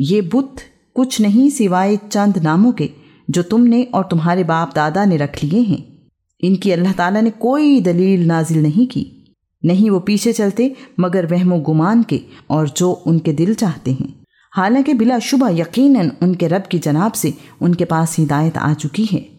ये बुत कुछ नहीं सिवाय चंद नामों के, जो तुमने और तुम्हारे बाप दादा ने रख लिए हैं। इनकी अल्लाह ताला ने कोई दलील नाजिल नहीं की। नहीं वो पीछे चलते, मगर वहमो गुमान के और जो उनके दिल चाहते हैं। हालाँकि बिलाशुबा यकीनन उनके रब की जनाब से उनके पास हिदायत आ चुकी है।